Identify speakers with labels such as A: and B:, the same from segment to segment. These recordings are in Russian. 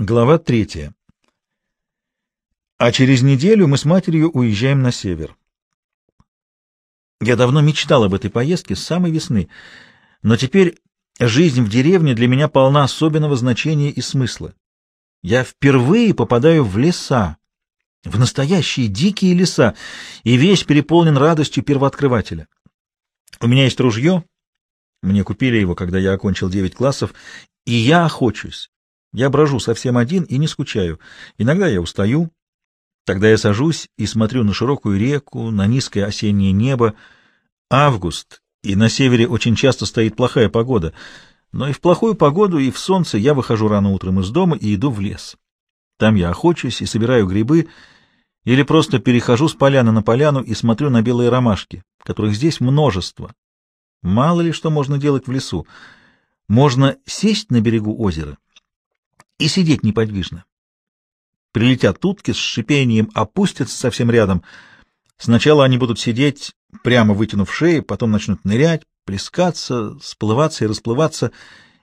A: Глава третья. А через неделю мы с матерью уезжаем на север. Я давно мечтал об этой поездке с самой весны, но теперь жизнь в деревне для меня полна особенного значения и смысла. Я впервые попадаю в леса, в настоящие дикие леса, и весь переполнен радостью первооткрывателя. У меня есть ружье, мне купили его, когда я окончил девять классов, и я охочусь. Я брожу совсем один и не скучаю. Иногда я устаю. Тогда я сажусь и смотрю на широкую реку, на низкое осеннее небо. Август, и на севере очень часто стоит плохая погода. Но и в плохую погоду, и в солнце я выхожу рано утром из дома и иду в лес. Там я охочусь и собираю грибы, или просто перехожу с поляны на поляну и смотрю на белые ромашки, которых здесь множество. Мало ли что можно делать в лесу. Можно сесть на берегу озера и сидеть неподвижно. Прилетят утки с шипением, опустятся совсем рядом. Сначала они будут сидеть, прямо вытянув шеи, потом начнут нырять, плескаться, сплываться и расплываться.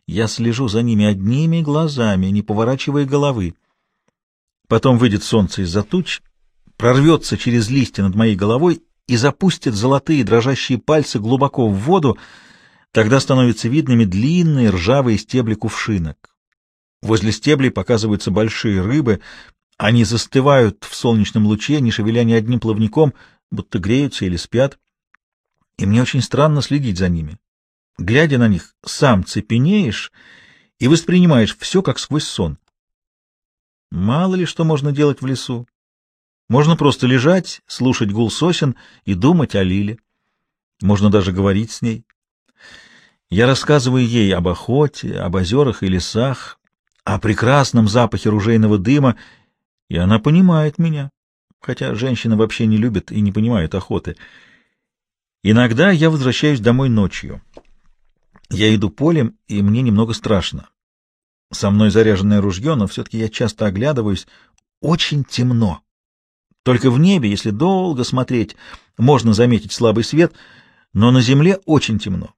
A: Я слежу за ними одними глазами, не поворачивая головы. Потом выйдет солнце из-за туч, прорвется через листья над моей головой и запустит золотые дрожащие пальцы глубоко в воду, тогда становятся видными длинные ржавые стебли кувшинок. Возле стеблей показываются большие рыбы. Они застывают в солнечном луче, не шевеля ни одним плавником, будто греются или спят. И мне очень странно следить за ними. Глядя на них, сам цепенеешь и воспринимаешь все как сквозь сон. Мало ли что можно делать в лесу. Можно просто лежать, слушать гул сосен и думать о Лиле. Можно даже говорить с ней. Я рассказываю ей об охоте, об озерах и лесах, о прекрасном запахе ружейного дыма, и она понимает меня, хотя женщина вообще не любит и не понимает охоты. Иногда я возвращаюсь домой ночью. Я иду полем, и мне немного страшно. Со мной заряженное ружье, но все-таки я часто оглядываюсь. Очень темно. Только в небе, если долго смотреть, можно заметить слабый свет, но на земле очень темно.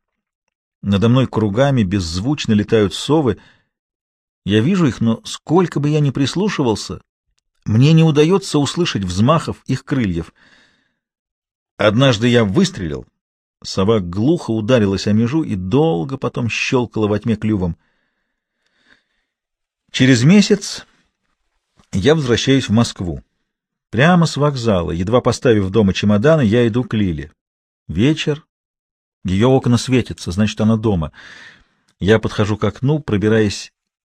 A: Надо мной кругами беззвучно летают совы — я вижу их, но сколько бы я ни прислушивался, мне не удается услышать взмахов их крыльев. Однажды я выстрелил, сова глухо ударилась о межу и долго потом щелкала во тьме клювом. Через месяц я возвращаюсь в Москву. Прямо с вокзала, едва поставив дома чемоданы, я иду к Лиле. Вечер. Ее окна светятся, значит, она дома. Я подхожу к окну, пробираясь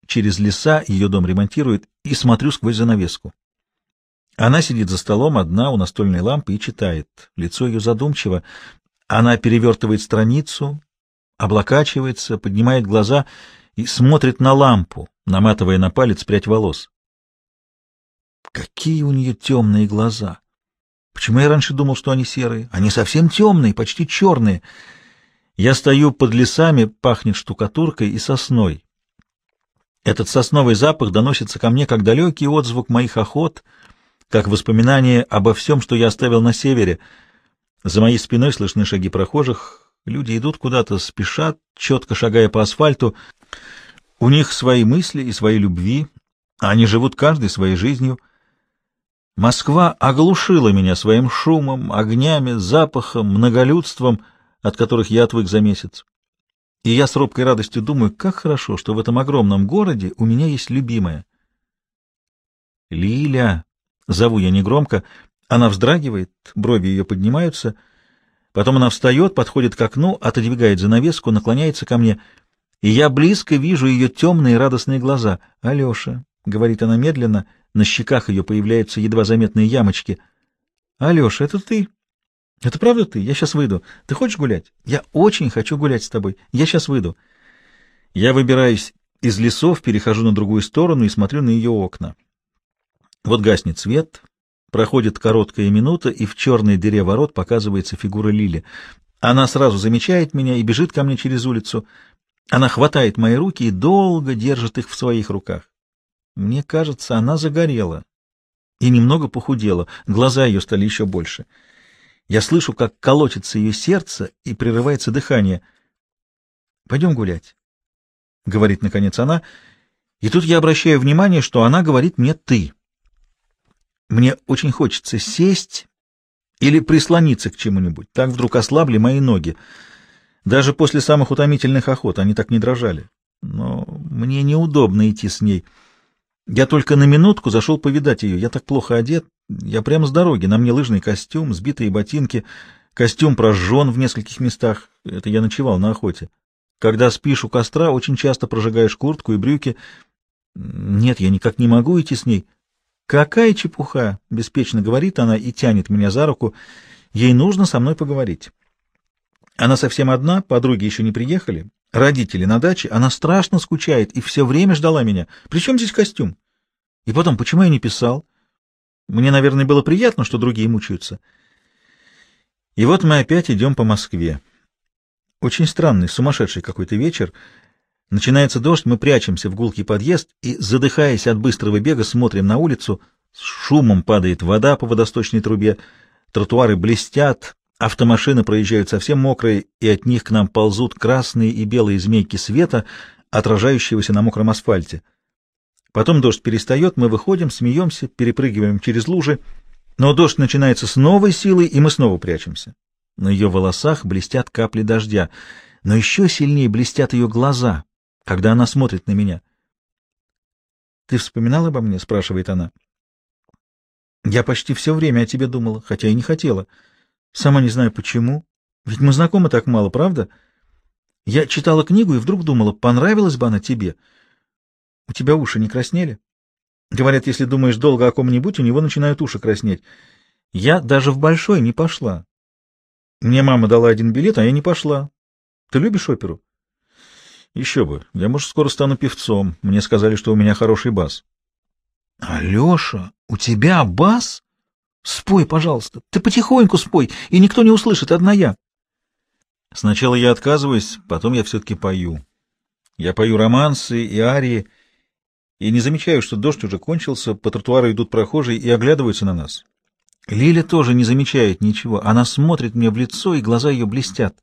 A: через леса, ее дом ремонтируют, и смотрю сквозь занавеску. Она сидит за столом одна у настольной лампы и читает. Лицо ее задумчиво. Она перевертывает страницу, облокачивается, поднимает глаза и смотрит на лампу, наматывая на палец прядь волос. Какие у нее темные глаза! Почему я раньше думал, что они серые? Они совсем темные, почти черные. Я стою под лесами, пахнет штукатуркой и сосной. Этот сосновый запах доносится ко мне как далекий отзвук моих охот, как воспоминание обо всем, что я оставил на севере. За моей спиной слышны шаги прохожих. Люди идут куда-то, спешат, четко шагая по асфальту. У них свои мысли и свои любви. Они живут каждой своей жизнью. Москва оглушила меня своим шумом, огнями, запахом, многолюдством, от которых я отвык за месяц. И я с робкой радостью думаю, как хорошо, что в этом огромном городе у меня есть любимая. Лиля, зову я негромко, она вздрагивает, брови ее поднимаются, потом она встает, подходит к окну, отодвигает занавеску, наклоняется ко мне, и я близко вижу ее темные радостные глаза. «Алеша», — говорит она медленно, на щеках ее появляются едва заметные ямочки. «Алеша, это ты?» Это правда ты? Я сейчас выйду. Ты хочешь гулять? Я очень хочу гулять с тобой. Я сейчас выйду. Я выбираюсь из лесов, перехожу на другую сторону и смотрю на ее окна. Вот гаснет свет, проходит короткая минута, и в черной дыре ворот показывается фигура Лили. Она сразу замечает меня и бежит ко мне через улицу. Она хватает мои руки и долго держит их в своих руках. Мне кажется, она загорела и немного похудела, глаза ее стали еще больше — я слышу, как колотится ее сердце и прерывается дыхание. «Пойдем гулять», — говорит наконец она, И тут я обращаю внимание, что она говорит мне «ты». Мне очень хочется сесть или прислониться к чему-нибудь. Так вдруг ослабли мои ноги. Даже после самых утомительных охот они так не дрожали. Но мне неудобно идти с ней. Я только на минутку зашел повидать ее. Я так плохо одет. Я прямо с дороги. На мне лыжный костюм, сбитые ботинки. Костюм прожжен в нескольких местах. Это я ночевал на охоте. Когда спишь у костра, очень часто прожигаешь куртку и брюки. Нет, я никак не могу идти с ней. Какая чепуха, беспечно говорит она и тянет меня за руку. Ей нужно со мной поговорить. Она совсем одна, подруги еще не приехали, родители на даче, она страшно скучает и все время ждала меня. Причем здесь костюм? И потом, почему я не писал? Мне, наверное, было приятно, что другие мучаются. И вот мы опять идем по Москве. Очень странный, сумасшедший какой-то вечер. Начинается дождь, мы прячемся в гулкий подъезд и, задыхаясь от быстрого бега, смотрим на улицу. С шумом падает вода по водосточной трубе, тротуары блестят, автомашины проезжают совсем мокрые, и от них к нам ползут красные и белые змейки света, отражающегося на мокром асфальте. Потом дождь перестает, мы выходим, смеемся, перепрыгиваем через лужи, но дождь начинается с новой силой, и мы снова прячемся. На ее волосах блестят капли дождя, но еще сильнее блестят ее глаза, когда она смотрит на меня. «Ты вспоминал обо мне?» — спрашивает она. «Я почти все время о тебе думала, хотя и не хотела. Сама не знаю почему. Ведь мы знакомы так мало, правда? Я читала книгу и вдруг думала, понравилась бы она тебе. У тебя уши не краснели?» Говорят, если думаешь долго о ком-нибудь, у него начинают уши краснеть. Я даже в большой не пошла. Мне мама дала один билет, а я не пошла. Ты любишь оперу? Еще бы. Я, может, скоро стану певцом. Мне сказали, что у меня хороший бас. Алеша, у тебя бас? Спой, пожалуйста. Ты потихоньку спой, и никто не услышит, одна я. Сначала я отказываюсь, потом я все-таки пою. Я пою романсы и арии, и не замечаю, что дождь уже кончился, по тротуару идут прохожие и оглядываются на нас. Лиля тоже не замечает ничего. Она смотрит мне в лицо, и глаза ее блестят.